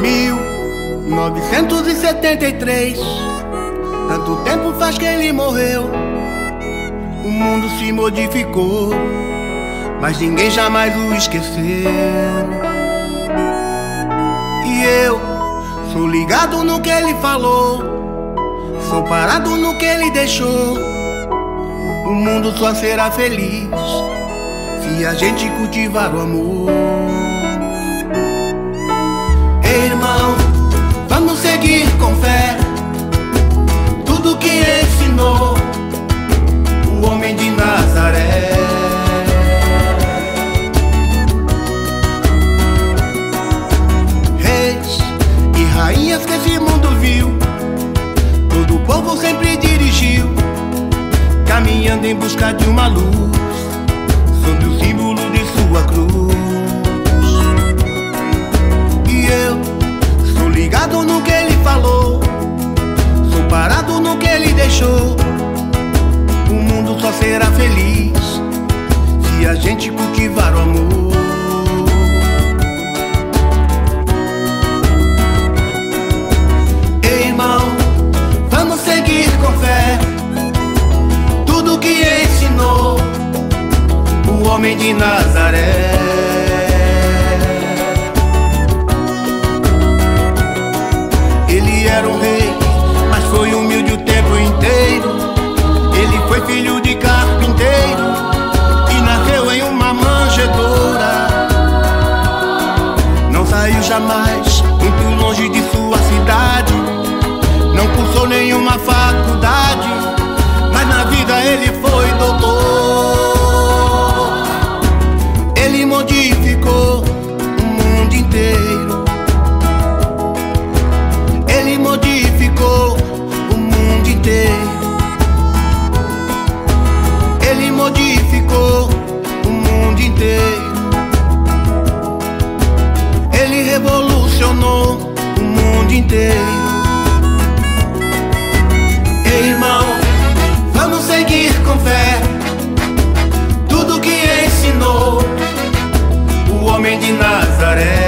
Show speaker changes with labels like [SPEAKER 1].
[SPEAKER 1] 1973. Tanto tempo faz que ele morreu. O mundo se modificou, mas ninguém jamais o esqueceu. E eu sou ligado no que ele falou, sou parado no que ele deixou. O mundo só será feliz se a gente cultivar o amor. Irmão, vamos seguir com fé tudo que ensinou o homem de Nazaré. Reis e rainhas que esse mundo viu, todo povo sempre dirigiu, caminhando em busca de uma luz, sob o símbolo de sua cruz. No que ele deixou. O mundo só será feliz se a gente cultivar o amor. Ei, irmão, vamos seguir com fé tudo que ensinou o homem de Nazaré. Jamais muito longe de sua cidade. Não cursou nenhuma faculdade, revolucionou o mundo inteiro. Ei, irmão, vamos seguir com fé tudo que ensinou o homem de Nazaré.